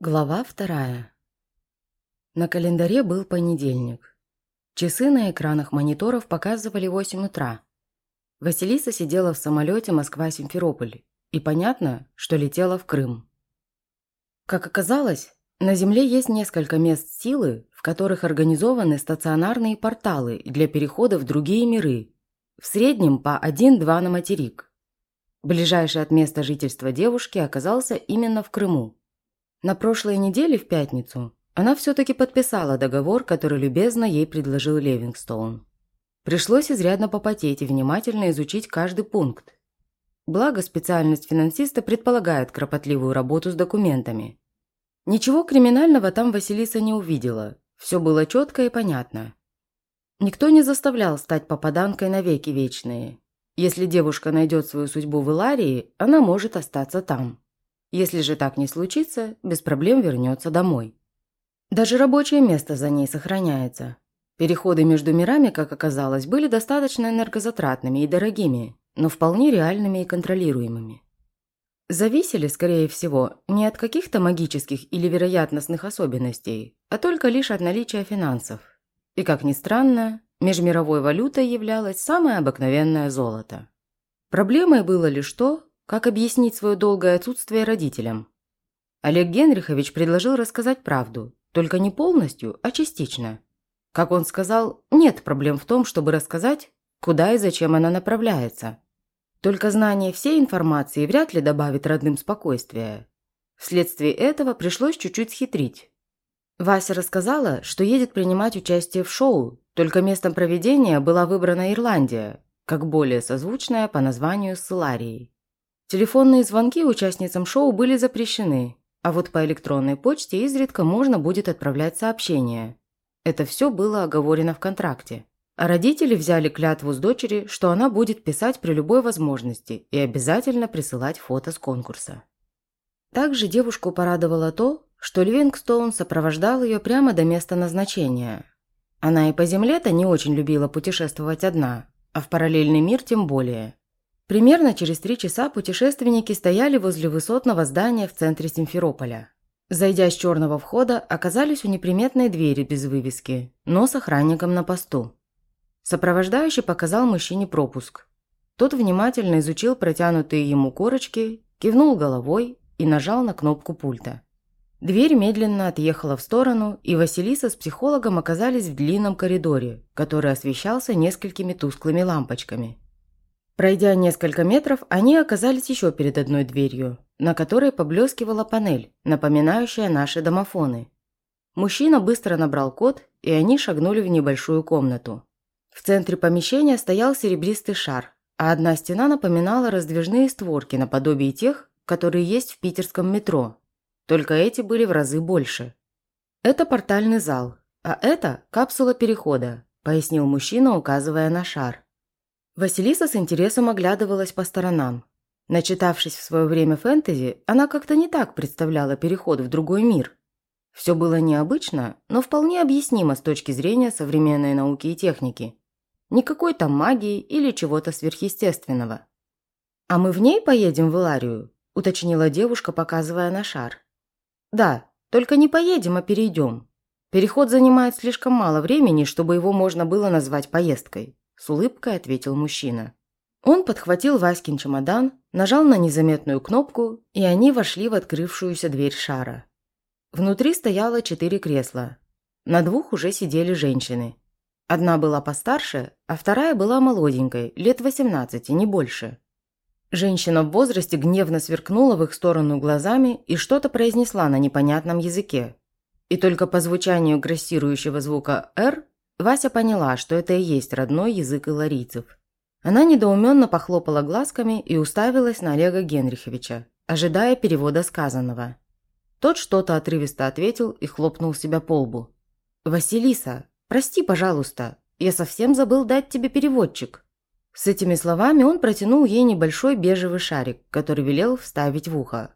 Глава вторая. На календаре был понедельник. Часы на экранах мониторов показывали 8 утра. Василиса сидела в самолете Москва-Симферополь, и понятно, что летела в Крым. Как оказалось, на Земле есть несколько мест силы, в которых организованы стационарные порталы для перехода в другие миры, в среднем по 1-2 на материк. Ближайший от места жительства девушки оказался именно в Крыму. На прошлой неделе в пятницу она все-таки подписала договор, который любезно ей предложил Левингстоун. Пришлось изрядно попотеть и внимательно изучить каждый пункт. Благо, специальность финансиста предполагает кропотливую работу с документами. Ничего криминального там Василиса не увидела, все было четко и понятно. Никто не заставлял стать попаданкой навеки вечные. Если девушка найдет свою судьбу в Иларии, она может остаться там. Если же так не случится, без проблем вернется домой. Даже рабочее место за ней сохраняется. Переходы между мирами, как оказалось, были достаточно энергозатратными и дорогими, но вполне реальными и контролируемыми. Зависели, скорее всего, не от каких-то магических или вероятностных особенностей, а только лишь от наличия финансов. И, как ни странно, межмировой валютой являлось самое обыкновенное золото. Проблемой было лишь то, как объяснить свое долгое отсутствие родителям? Олег Генрихович предложил рассказать правду, только не полностью, а частично. Как он сказал, нет проблем в том, чтобы рассказать, куда и зачем она направляется. Только знание всей информации вряд ли добавит родным спокойствия. Вследствие этого пришлось чуть-чуть схитрить. Вася рассказала, что едет принимать участие в шоу, только местом проведения была выбрана Ирландия, как более созвучная по названию с Ларией. Телефонные звонки участницам шоу были запрещены, а вот по электронной почте изредка можно будет отправлять сообщения. Это все было оговорено в контракте. А родители взяли клятву с дочери, что она будет писать при любой возможности и обязательно присылать фото с конкурса. Также девушку порадовало то, что Ливингстоун сопровождал ее прямо до места назначения. Она и по земле-то не очень любила путешествовать одна, а в параллельный мир тем более. Примерно через три часа путешественники стояли возле высотного здания в центре Симферополя. Зайдя с черного входа, оказались у неприметной двери без вывески, но с охранником на посту. Сопровождающий показал мужчине пропуск. Тот внимательно изучил протянутые ему корочки, кивнул головой и нажал на кнопку пульта. Дверь медленно отъехала в сторону, и Василиса с психологом оказались в длинном коридоре, который освещался несколькими тусклыми лампочками. Пройдя несколько метров, они оказались еще перед одной дверью, на которой поблескивала панель, напоминающая наши домофоны. Мужчина быстро набрал код, и они шагнули в небольшую комнату. В центре помещения стоял серебристый шар, а одна стена напоминала раздвижные створки наподобие тех, которые есть в питерском метро. Только эти были в разы больше. «Это портальный зал, а это капсула перехода», – пояснил мужчина, указывая на шар. Василиса с интересом оглядывалась по сторонам. Начитавшись в свое время фэнтези, она как-то не так представляла переход в другой мир. Все было необычно, но вполне объяснимо с точки зрения современной науки и техники. Никакой там магии или чего-то сверхъестественного. «А мы в ней поедем в Иларию?» – уточнила девушка, показывая на шар. «Да, только не поедем, а перейдем. Переход занимает слишком мало времени, чтобы его можно было назвать поездкой. С улыбкой ответил мужчина. Он подхватил Васькин чемодан, нажал на незаметную кнопку, и они вошли в открывшуюся дверь шара. Внутри стояло четыре кресла. На двух уже сидели женщины. Одна была постарше, а вторая была молоденькой, лет 18, не больше. Женщина в возрасте гневно сверкнула в их сторону глазами и что-то произнесла на непонятном языке. И только по звучанию грассирующего звука «Р» Вася поняла, что это и есть родной язык иларийцев. Она недоуменно похлопала глазками и уставилась на Олега Генриховича, ожидая перевода сказанного. Тот что-то отрывисто ответил и хлопнул себя по лбу. «Василиса, прости, пожалуйста, я совсем забыл дать тебе переводчик». С этими словами он протянул ей небольшой бежевый шарик, который велел вставить в ухо.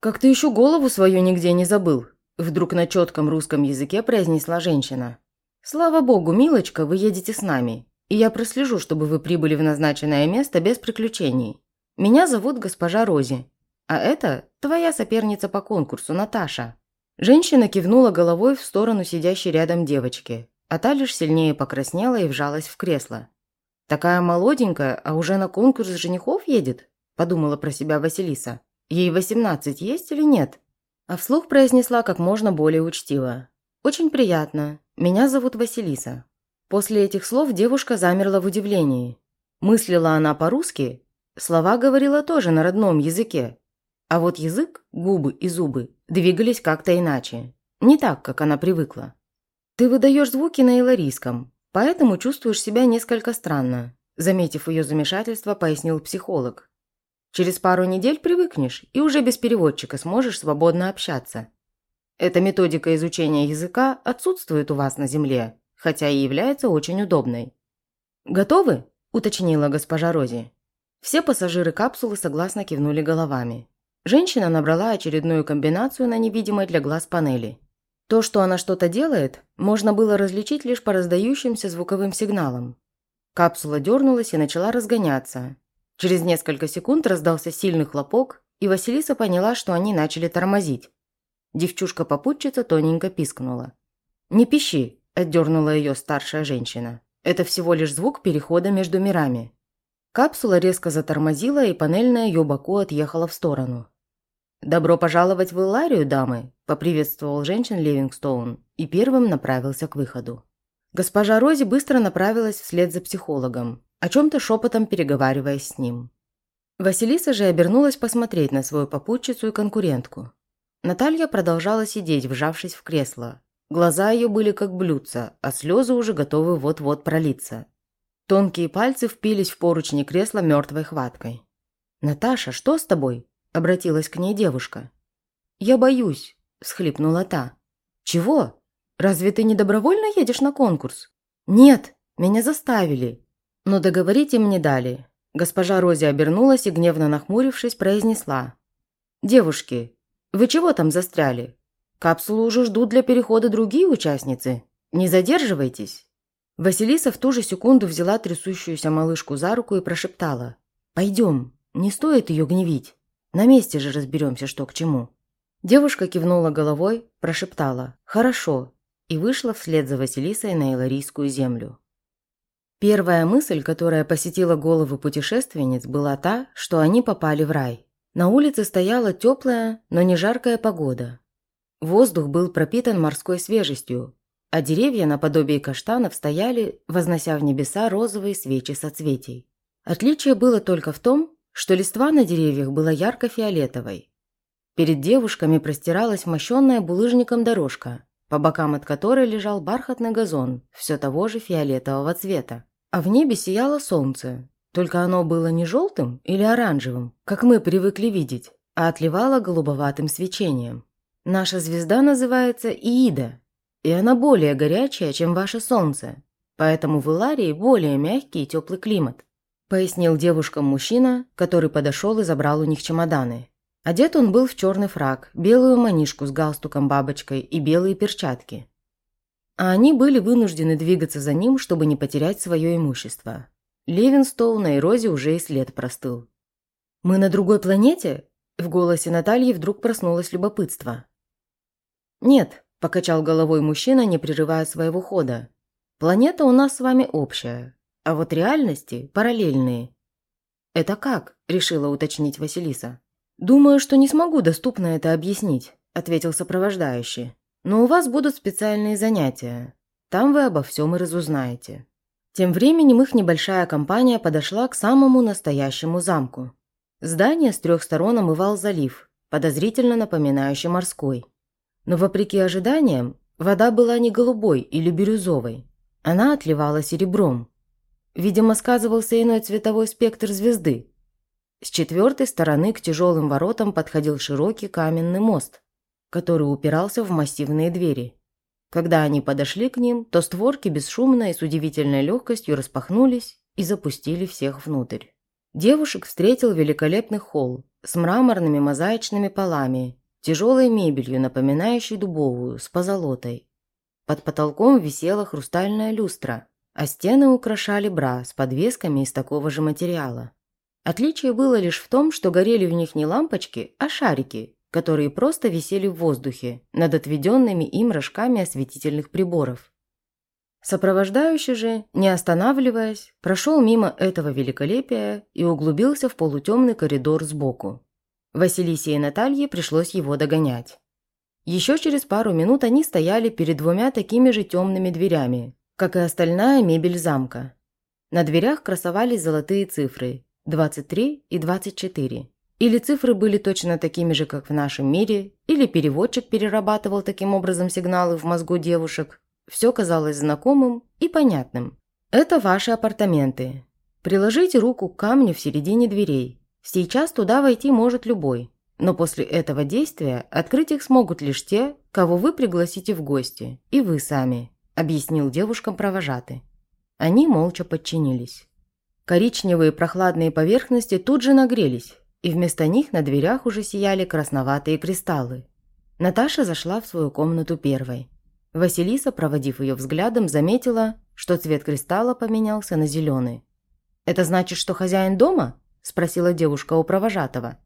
«Как ты еще голову свою нигде не забыл?» Вдруг на четком русском языке произнесла женщина. «Слава богу, милочка, вы едете с нами, и я прослежу, чтобы вы прибыли в назначенное место без приключений. Меня зовут госпожа Рози, а это твоя соперница по конкурсу, Наташа». Женщина кивнула головой в сторону сидящей рядом девочки, а та лишь сильнее покраснела и вжалась в кресло. «Такая молоденькая, а уже на конкурс женихов едет?» – подумала про себя Василиса. «Ей восемнадцать есть или нет?» А вслух произнесла как можно более учтиво. «Очень приятно. Меня зовут Василиса». После этих слов девушка замерла в удивлении. Мыслила она по-русски, слова говорила тоже на родном языке. А вот язык, губы и зубы двигались как-то иначе. Не так, как она привыкла. «Ты выдаешь звуки на иларийском, поэтому чувствуешь себя несколько странно», заметив ее замешательство, пояснил психолог. «Через пару недель привыкнешь и уже без переводчика сможешь свободно общаться. Эта методика изучения языка отсутствует у вас на Земле, хотя и является очень удобной. «Готовы?» – уточнила госпожа Рози. Все пассажиры капсулы согласно кивнули головами. Женщина набрала очередную комбинацию на невидимой для глаз панели. То, что она что-то делает, можно было различить лишь по раздающимся звуковым сигналам. Капсула дернулась и начала разгоняться. Через несколько секунд раздался сильный хлопок, и Василиса поняла, что они начали тормозить. Девчушка-попутчица тоненько пискнула. «Не пищи», – отдернула ее старшая женщина. «Это всего лишь звук перехода между мирами». Капсула резко затормозила, и панель на ее боку отъехала в сторону. «Добро пожаловать в Иларию, дамы», – поприветствовал женщин Ливингстоун и первым направился к выходу. Госпожа Рози быстро направилась вслед за психологом, о чем-то шепотом переговариваясь с ним. Василиса же обернулась посмотреть на свою попутчицу и конкурентку. Наталья продолжала сидеть, вжавшись в кресло. Глаза ее были как блюдца, а слезы уже готовы вот-вот пролиться. Тонкие пальцы впились в поручни кресла мертвой хваткой. «Наташа, что с тобой?» – обратилась к ней девушка. «Я боюсь», – всхлипнула та. «Чего? Разве ты не добровольно едешь на конкурс?» «Нет, меня заставили». Но договорить им не дали. Госпожа Рози обернулась и, гневно нахмурившись, произнесла. «Девушки, вы чего там застряли? Капсулу уже ждут для перехода другие участницы. Не задерживайтесь». Василиса в ту же секунду взяла трясущуюся малышку за руку и прошептала. «Пойдем, не стоит ее гневить. На месте же разберемся, что к чему». Девушка кивнула головой, прошептала «Хорошо» и вышла вслед за Василисой на Иларийскую землю. Первая мысль, которая посетила головы путешественниц, была та, что они попали в рай. На улице стояла теплая, но не жаркая погода. Воздух был пропитан морской свежестью, а деревья наподобие каштанов стояли, вознося в небеса розовые свечи соцветий. Отличие было только в том, что листва на деревьях была ярко-фиолетовой. Перед девушками простиралась мощенная булыжником дорожка, по бокам от которой лежал бархатный газон все того же фиолетового цвета. А в небе сияло солнце, только оно было не желтым или оранжевым, как мы привыкли видеть, а отливало голубоватым свечением. Наша звезда называется Иида, и она более горячая, чем ваше солнце, поэтому в Иларии более мягкий и теплый климат», пояснил девушкам мужчина, который подошел и забрал у них чемоданы. Одет он был в черный фраг, белую манишку с галстуком-бабочкой и белые перчатки. А они были вынуждены двигаться за ним, чтобы не потерять свое имущество. Левинстоуна и Рози уже и след простыл. «Мы на другой планете?» В голосе Натальи вдруг проснулось любопытство. «Нет», – покачал головой мужчина, не прерывая своего хода. «Планета у нас с вами общая, а вот реальности параллельные». «Это как?» – решила уточнить Василиса. «Думаю, что не смогу доступно это объяснить», – ответил сопровождающий. «Но у вас будут специальные занятия. Там вы обо всем и разузнаете». Тем временем их небольшая компания подошла к самому настоящему замку. Здание с трех сторон омывал залив, подозрительно напоминающий морской. Но вопреки ожиданиям, вода была не голубой или бирюзовой. Она отливала серебром. Видимо, сказывался иной цветовой спектр звезды. С четвертой стороны к тяжелым воротам подходил широкий каменный мост, который упирался в массивные двери. Когда они подошли к ним, то створки бесшумно и с удивительной легкостью распахнулись и запустили всех внутрь. Девушек встретил великолепный холл с мраморными мозаичными полами, тяжелой мебелью, напоминающей дубовую, с позолотой. Под потолком висела хрустальная люстра, а стены украшали бра с подвесками из такого же материала. Отличие было лишь в том, что горели в них не лампочки, а шарики, которые просто висели в воздухе над отведенными им рожками осветительных приборов. Сопровождающий же, не останавливаясь, прошел мимо этого великолепия и углубился в полутемный коридор сбоку. Василисе и Наталье пришлось его догонять. Еще через пару минут они стояли перед двумя такими же темными дверями, как и остальная мебель замка. На дверях красовались золотые цифры – 23 и 24. Или цифры были точно такими же, как в нашем мире, или переводчик перерабатывал таким образом сигналы в мозгу девушек, все казалось знакомым и понятным. «Это ваши апартаменты. Приложите руку к камню в середине дверей. Сейчас туда войти может любой. Но после этого действия открыть их смогут лишь те, кого вы пригласите в гости, и вы сами», – объяснил девушкам провожатый. Они молча подчинились. Коричневые прохладные поверхности тут же нагрелись, и вместо них на дверях уже сияли красноватые кристаллы. Наташа зашла в свою комнату первой. Василиса, проводив ее взглядом, заметила, что цвет кристалла поменялся на зеленый. «Это значит, что хозяин дома?» – спросила девушка у провожатого.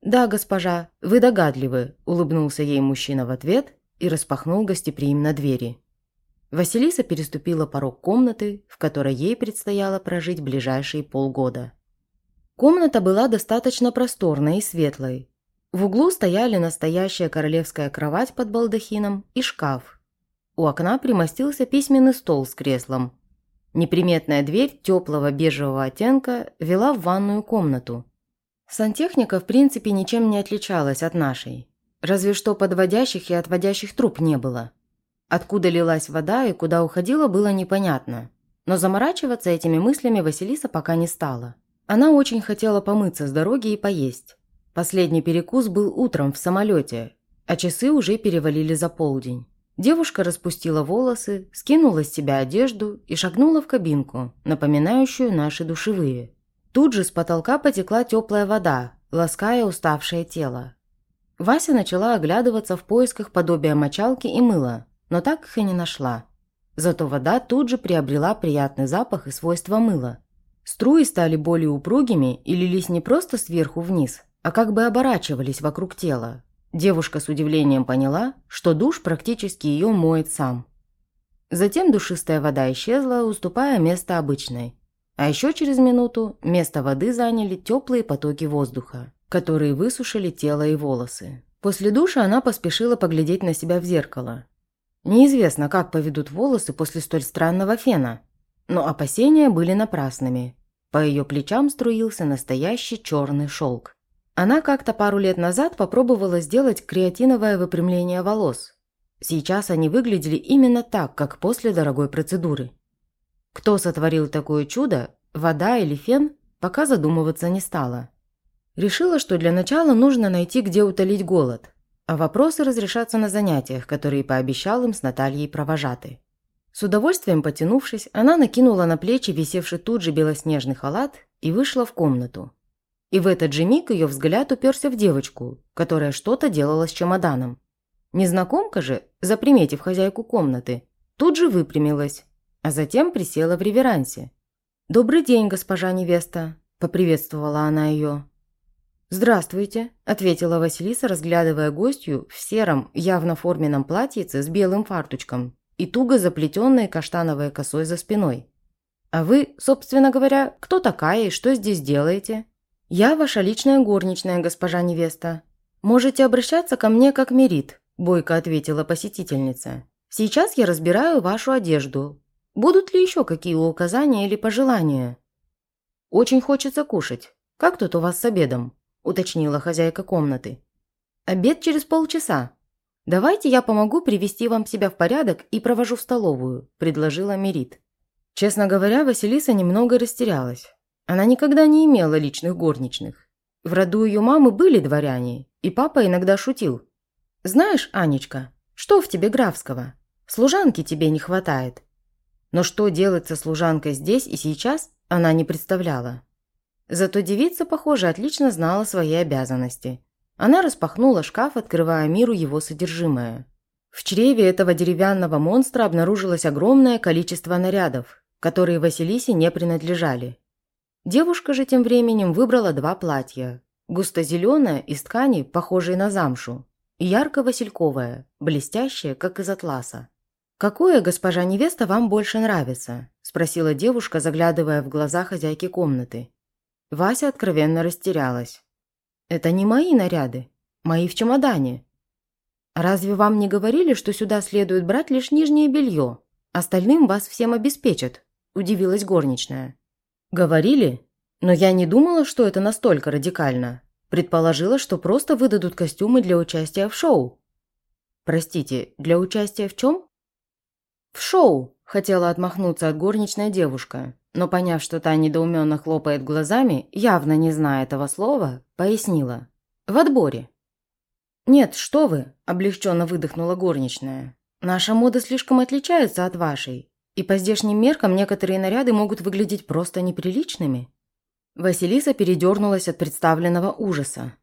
«Да, госпожа, вы догадливы», – улыбнулся ей мужчина в ответ и распахнул гостеприимно двери. Василиса переступила порог комнаты, в которой ей предстояло прожить ближайшие полгода. Комната была достаточно просторной и светлой. В углу стояли настоящая королевская кровать под балдахином и шкаф, у окна примостился письменный стол с креслом. Неприметная дверь теплого бежевого оттенка вела в ванную комнату. Сантехника в принципе ничем не отличалась от нашей. Разве что подводящих и отводящих труб не было. Откуда лилась вода и куда уходила, было непонятно. Но заморачиваться этими мыслями Василиса пока не стала. Она очень хотела помыться с дороги и поесть. Последний перекус был утром в самолете, а часы уже перевалили за полдень. Девушка распустила волосы, скинула с себя одежду и шагнула в кабинку, напоминающую наши душевые. Тут же с потолка потекла теплая вода, лаская уставшее тело. Вася начала оглядываться в поисках подобия мочалки и мыла, но так их и не нашла. Зато вода тут же приобрела приятный запах и свойства мыла. Струи стали более упругими и лились не просто сверху вниз, а как бы оборачивались вокруг тела, Девушка с удивлением поняла, что душ практически ее моет сам. Затем душистая вода исчезла, уступая место обычной. А еще через минуту место воды заняли теплые потоки воздуха, которые высушили тело и волосы. После душа она поспешила поглядеть на себя в зеркало. Неизвестно, как поведут волосы после столь странного фена, но опасения были напрасными. По ее плечам струился настоящий черный шелк. Она как-то пару лет назад попробовала сделать креатиновое выпрямление волос. Сейчас они выглядели именно так, как после дорогой процедуры. Кто сотворил такое чудо, вода или фен, пока задумываться не стала. Решила, что для начала нужно найти, где утолить голод, а вопросы разрешатся на занятиях, которые пообещал им с Натальей провожатый. С удовольствием потянувшись, она накинула на плечи висевший тут же белоснежный халат и вышла в комнату. И в этот же миг ее взгляд уперся в девочку, которая что-то делала с чемоданом. Незнакомка же, заприметив хозяйку комнаты, тут же выпрямилась, а затем присела в реверансе. «Добрый день, госпожа невеста», – поприветствовала она ее. «Здравствуйте», – ответила Василиса, разглядывая гостью в сером, явно форменном платьице с белым фартучком и туго заплетенной каштановой косой за спиной. «А вы, собственно говоря, кто такая и что здесь делаете?» «Я ваша личная горничная, госпожа невеста. Можете обращаться ко мне как Мерит», – бойко ответила посетительница. «Сейчас я разбираю вашу одежду. Будут ли еще какие указания или пожелания?» «Очень хочется кушать. Как тут у вас с обедом?» – уточнила хозяйка комнаты. «Обед через полчаса. Давайте я помогу привести вам себя в порядок и провожу в столовую», – предложила Мерит. Честно говоря, Василиса немного растерялась. Она никогда не имела личных горничных. В роду ее мамы были дворяне, и папа иногда шутил. «Знаешь, Анечка, что в тебе графского? Служанки тебе не хватает». Но что делать со служанкой здесь и сейчас, она не представляла. Зато девица, похоже, отлично знала свои обязанности. Она распахнула шкаф, открывая миру его содержимое. В чреве этого деревянного монстра обнаружилось огромное количество нарядов, которые Василисе не принадлежали. Девушка же тем временем выбрала два платья. Густо-зеленая, из ткани, похожей на замшу. И ярко-васильковая, блестящая, как из атласа. «Какое, госпожа невеста, вам больше нравится?» – спросила девушка, заглядывая в глаза хозяйки комнаты. Вася откровенно растерялась. «Это не мои наряды. Мои в чемодане. Разве вам не говорили, что сюда следует брать лишь нижнее белье? Остальным вас всем обеспечат?» – удивилась горничная. «Говорили? Но я не думала, что это настолько радикально. Предположила, что просто выдадут костюмы для участия в шоу». «Простите, для участия в чем?» «В шоу!» – хотела отмахнуться от горничной девушка, но поняв, что та недоуменно хлопает глазами, явно не зная этого слова, пояснила. «В отборе». «Нет, что вы!» – облегченно выдохнула горничная. «Наша мода слишком отличается от вашей, и по здешним меркам некоторые наряды могут выглядеть просто неприличными». Василиса передернулась от представленного ужаса.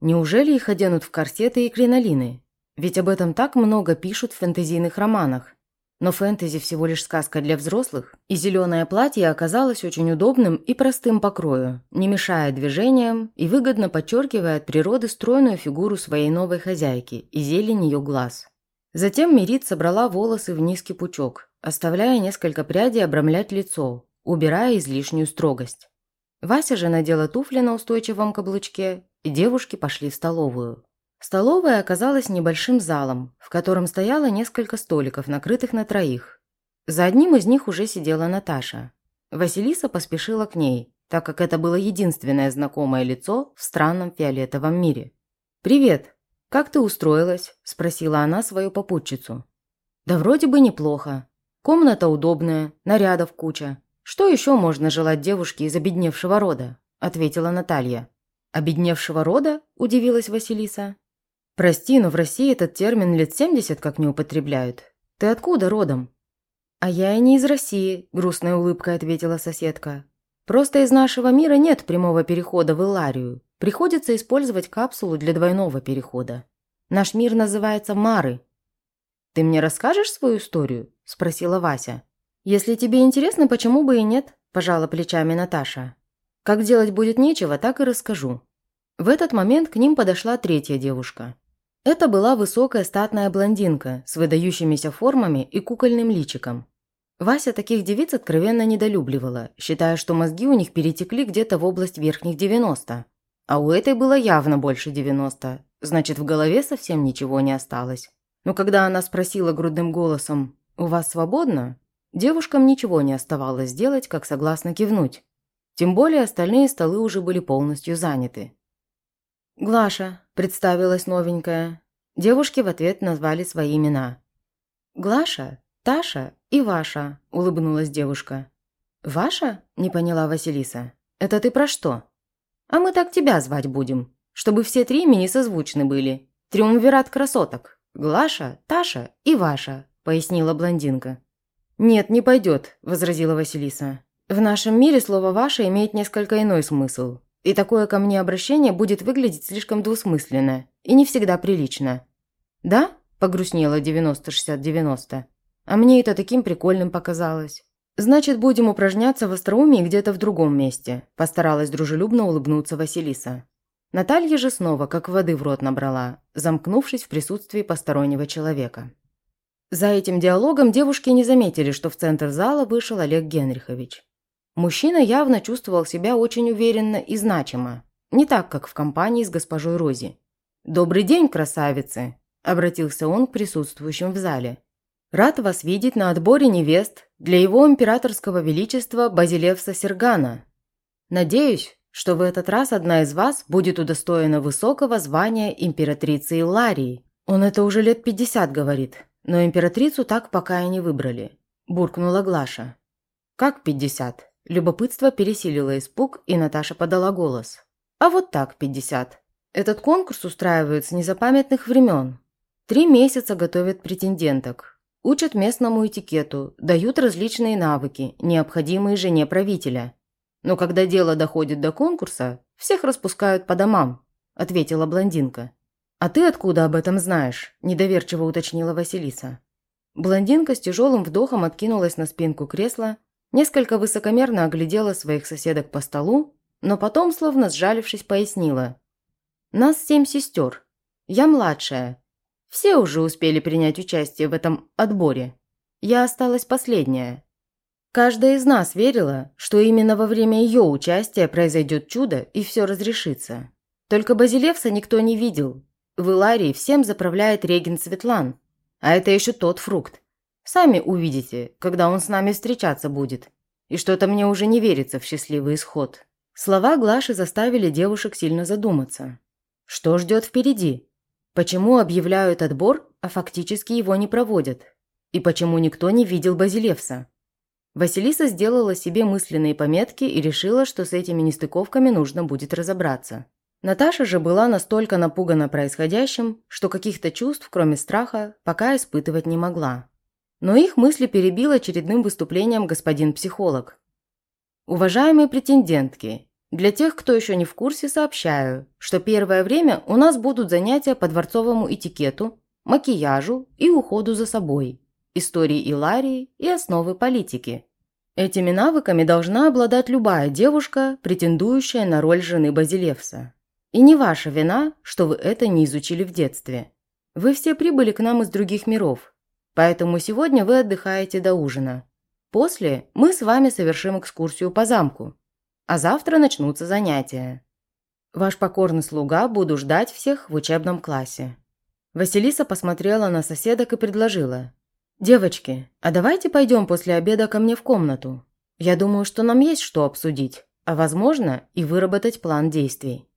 Неужели их оденут в корсеты и кринолины? Ведь об этом так много пишут в фэнтезийных романах. Но фэнтези всего лишь сказка для взрослых, и зеленое платье оказалось очень удобным и простым по крою, не мешая движениям и выгодно подчеркивая от природы стройную фигуру своей новой хозяйки и зелень ее глаз. Затем Мерит собрала волосы в низкий пучок, оставляя несколько прядей обрамлять лицо, убирая излишнюю строгость. Вася же надела туфли на устойчивом каблучке, и девушки пошли в столовую. Столовая оказалась небольшим залом, в котором стояло несколько столиков, накрытых на троих. За одним из них уже сидела Наташа. Василиса поспешила к ней, так как это было единственное знакомое лицо в странном фиолетовом мире. «Привет! Как ты устроилась?» – спросила она свою попутчицу. «Да вроде бы неплохо. Комната удобная, нарядов куча. Что еще можно желать девушке из обедневшего рода?» – ответила Наталья. «Обедневшего рода?» – удивилась Василиса. «Прости, но в России этот термин лет 70 как не употребляют. Ты откуда родом?» «А я и не из России», – грустной улыбкой ответила соседка. «Просто из нашего мира нет прямого перехода в Иларию. Приходится использовать капсулу для двойного перехода. Наш мир называется Мары». «Ты мне расскажешь свою историю?» – спросила Вася. «Если тебе интересно, почему бы и нет?» – пожала плечами Наташа. «Как делать будет нечего, так и расскажу». В этот момент к ним подошла третья девушка. Это была высокая статная блондинка с выдающимися формами и кукольным личиком. Вася таких девиц откровенно недолюбливала, считая, что мозги у них перетекли где-то в область верхних 90. А у этой было явно больше 90, значит, в голове совсем ничего не осталось. Но когда она спросила грудным голосом «У вас свободно?», девушкам ничего не оставалось сделать, как согласно кивнуть. Тем более остальные столы уже были полностью заняты. «Глаша», – представилась новенькая. Девушки в ответ назвали свои имена. «Глаша, Таша и Ваша», – улыбнулась девушка. «Ваша?» – не поняла Василиса. «Это ты про что?» «А мы так тебя звать будем, чтобы все три имени созвучны были. Триумвират красоток. Глаша, Таша и Ваша», – пояснила блондинка. «Нет, не пойдет», – возразила Василиса. «В нашем мире слово «Ваша» имеет несколько иной смысл. И такое ко мне обращение будет выглядеть слишком двусмысленно и не всегда прилично. «Да?» – погрустнела 90-60-90. «А мне это таким прикольным показалось». «Значит, будем упражняться в остроумии где-то в другом месте», – постаралась дружелюбно улыбнуться Василиса. Наталья же снова как воды в рот набрала, замкнувшись в присутствии постороннего человека. За этим диалогом девушки не заметили, что в центр зала вышел Олег Генрихович. Мужчина явно чувствовал себя очень уверенно и значимо. Не так, как в компании с госпожой Рози. «Добрый день, красавицы!» – обратился он к присутствующим в зале. «Рад вас видеть на отборе невест для его императорского величества Базилевса Сергана. Надеюсь, что в этот раз одна из вас будет удостоена высокого звания императрицы Иларии. Он это уже лет пятьдесят говорит, но императрицу так пока и не выбрали», – буркнула Глаша. «Как пятьдесят?» Любопытство пересилило испуг, и Наташа подала голос. «А вот так, 50. Этот конкурс устраивают с незапамятных времен. Три месяца готовят претенденток, учат местному этикету, дают различные навыки, необходимые жене правителя. Но когда дело доходит до конкурса, всех распускают по домам», – ответила блондинка. «А ты откуда об этом знаешь?» – недоверчиво уточнила Василиса. Блондинка с тяжелым вдохом откинулась на спинку кресла Несколько высокомерно оглядела своих соседок по столу, но потом, словно сжалившись, пояснила. Нас семь сестер. Я младшая. Все уже успели принять участие в этом отборе. Я осталась последняя. Каждая из нас верила, что именно во время ее участия произойдет чудо и все разрешится. Только Базилевса никто не видел. В Иларии всем заправляет регент Светлан. А это еще тот фрукт. Сами увидите, когда он с нами встречаться будет. И что-то мне уже не верится в счастливый исход. Слова Глаши заставили девушек сильно задуматься. Что ждет впереди? Почему объявляют отбор, а фактически его не проводят? И почему никто не видел Базилевса? Василиса сделала себе мысленные пометки и решила, что с этими нестыковками нужно будет разобраться. Наташа же была настолько напугана происходящим, что каких-то чувств, кроме страха, пока испытывать не могла. Но их мысли перебил очередным выступлением господин психолог. Уважаемые претендентки, для тех, кто еще не в курсе, сообщаю, что первое время у нас будут занятия по дворцовому этикету, макияжу и уходу за собой истории Иларии и основы политики. Этими навыками должна обладать любая девушка, претендующая на роль жены Базилевса. И не ваша вина, что вы это не изучили в детстве. Вы все прибыли к нам из других миров, поэтому сегодня вы отдыхаете до ужина. После мы с вами совершим экскурсию по замку, а завтра начнутся занятия. Ваш покорный слуга буду ждать всех в учебном классе». Василиса посмотрела на соседок и предложила. «Девочки, а давайте пойдем после обеда ко мне в комнату. Я думаю, что нам есть что обсудить, а, возможно, и выработать план действий».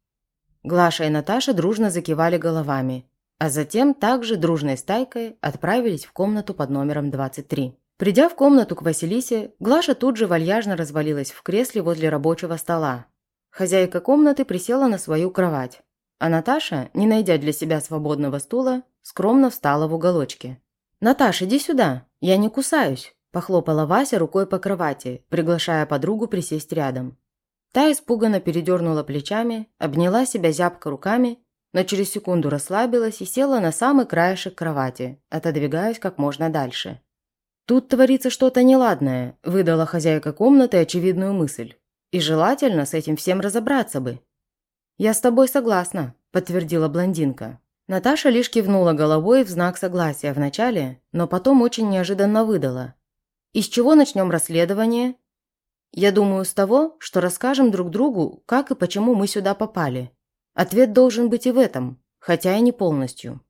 Глаша и Наташа дружно закивали головами, а затем также дружной стайкой отправились в комнату под номером 23. Придя в комнату к Василисе, Глаша тут же вальяжно развалилась в кресле возле рабочего стола. Хозяйка комнаты присела на свою кровать, а Наташа, не найдя для себя свободного стула, скромно встала в уголочке. «Наташ, иди сюда, я не кусаюсь», – похлопала Вася рукой по кровати, приглашая подругу присесть рядом. Та испуганно передернула плечами, обняла себя зябко руками, но через секунду расслабилась и села на самый краешек кровати, отодвигаясь как можно дальше. «Тут творится что-то неладное», – выдала хозяйка комнаты очевидную мысль. «И желательно с этим всем разобраться бы». «Я с тобой согласна», – подтвердила блондинка. Наташа лишь кивнула головой в знак согласия вначале, но потом очень неожиданно выдала. «Из чего начнем расследование?» «Я думаю, с того, что расскажем друг другу, как и почему мы сюда попали. Ответ должен быть и в этом, хотя и не полностью».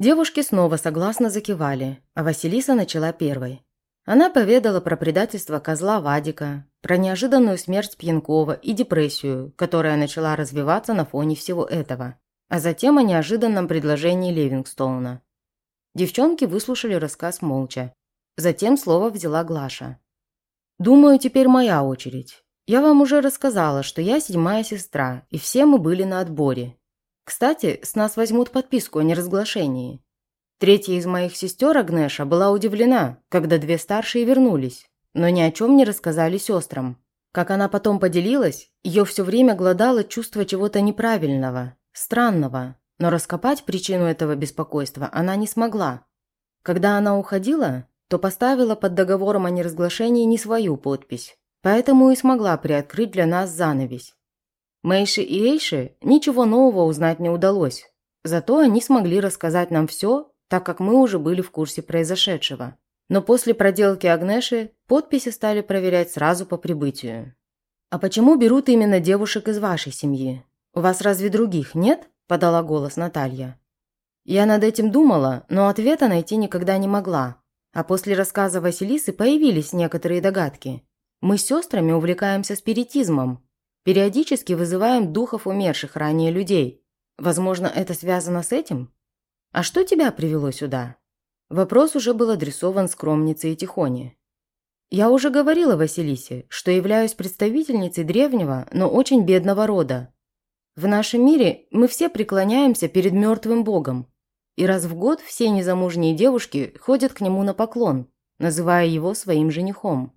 Девушки снова согласно закивали, а Василиса начала первой. Она поведала про предательство козла Вадика, про неожиданную смерть Пьянкова и депрессию, которая начала развиваться на фоне всего этого а затем о неожиданном предложении Ливингстоуна. Девчонки выслушали рассказ молча. Затем слово взяла Глаша. «Думаю, теперь моя очередь. Я вам уже рассказала, что я седьмая сестра, и все мы были на отборе. Кстати, с нас возьмут подписку о неразглашении. Третья из моих сестер, Агнеша, была удивлена, когда две старшие вернулись, но ни о чем не рассказали сестрам. Как она потом поделилась, ее все время глодало чувство чего-то неправильного, Странного, но раскопать причину этого беспокойства она не смогла. Когда она уходила, то поставила под договором о неразглашении не свою подпись, поэтому и смогла приоткрыть для нас занавесь. Мэйши и Эйши ничего нового узнать не удалось, зато они смогли рассказать нам все, так как мы уже были в курсе произошедшего. Но после проделки Агнеши подписи стали проверять сразу по прибытию. «А почему берут именно девушек из вашей семьи?» «У вас разве других нет?» – подала голос Наталья. Я над этим думала, но ответа найти никогда не могла. А после рассказа Василисы появились некоторые догадки. Мы с сестрами увлекаемся спиритизмом. Периодически вызываем духов умерших ранее людей. Возможно, это связано с этим? А что тебя привело сюда? Вопрос уже был адресован скромнице и Тихоне. Я уже говорила Василисе, что являюсь представительницей древнего, но очень бедного рода, в нашем мире мы все преклоняемся перед мертвым богом, и раз в год все незамужние девушки ходят к нему на поклон, называя его своим женихом.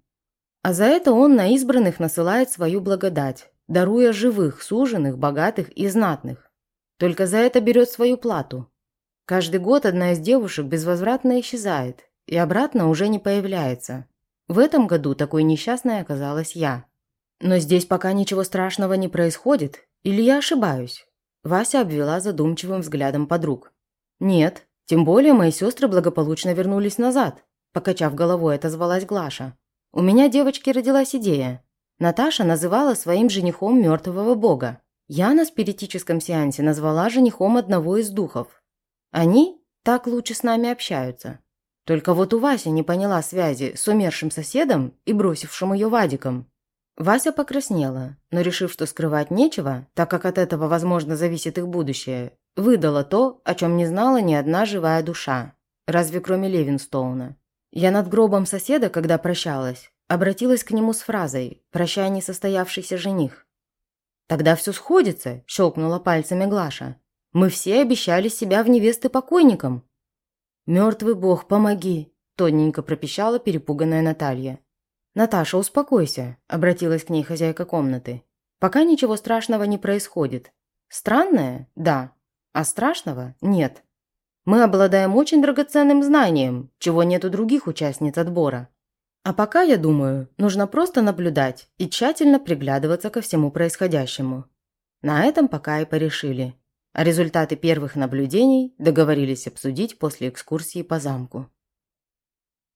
А за это он на избранных насылает свою благодать, даруя живых, суженных, богатых и знатных. Только за это берет свою плату. Каждый год одна из девушек безвозвратно исчезает и обратно уже не появляется. В этом году такой несчастной оказалась я. Но здесь пока ничего страшного не происходит, или я ошибаюсь? Вася обвела задумчивым взглядом подруг. «Нет, тем более мои сестры благополучно вернулись назад», покачав головой, отозвалась Глаша. «У меня, девочки, родилась идея. Наташа называла своим женихом мертвого бога. Я на спиритическом сеансе назвала женихом одного из духов. Они так лучше с нами общаются. Только вот у Васи не поняла связи с умершим соседом и бросившим ее Вадиком. Вася покраснела, но, решив, что скрывать нечего, так как от этого, возможно, зависит их будущее, выдала то, о чем не знала ни одна живая душа, разве кроме Левинстоуна. Я над гробом соседа, когда прощалась, обратилась к нему с фразой «Прощай, несостоявшийся жених». «Тогда все сходится», – щелкнула пальцами Глаша. «Мы все обещали себя в невесты покойникам». «Мертвый бог, помоги», – тоненько пропищала перепуганная Наталья. «Наташа, успокойся», – обратилась к ней хозяйка комнаты. «Пока ничего страшного не происходит. Странное? Да. А страшного? Нет. Мы обладаем очень драгоценным знанием, чего нет у других участниц отбора. А пока, я думаю, нужно просто наблюдать и тщательно приглядываться ко всему происходящему. На этом пока и порешили. А результаты первых наблюдений договорились обсудить после экскурсии по замку.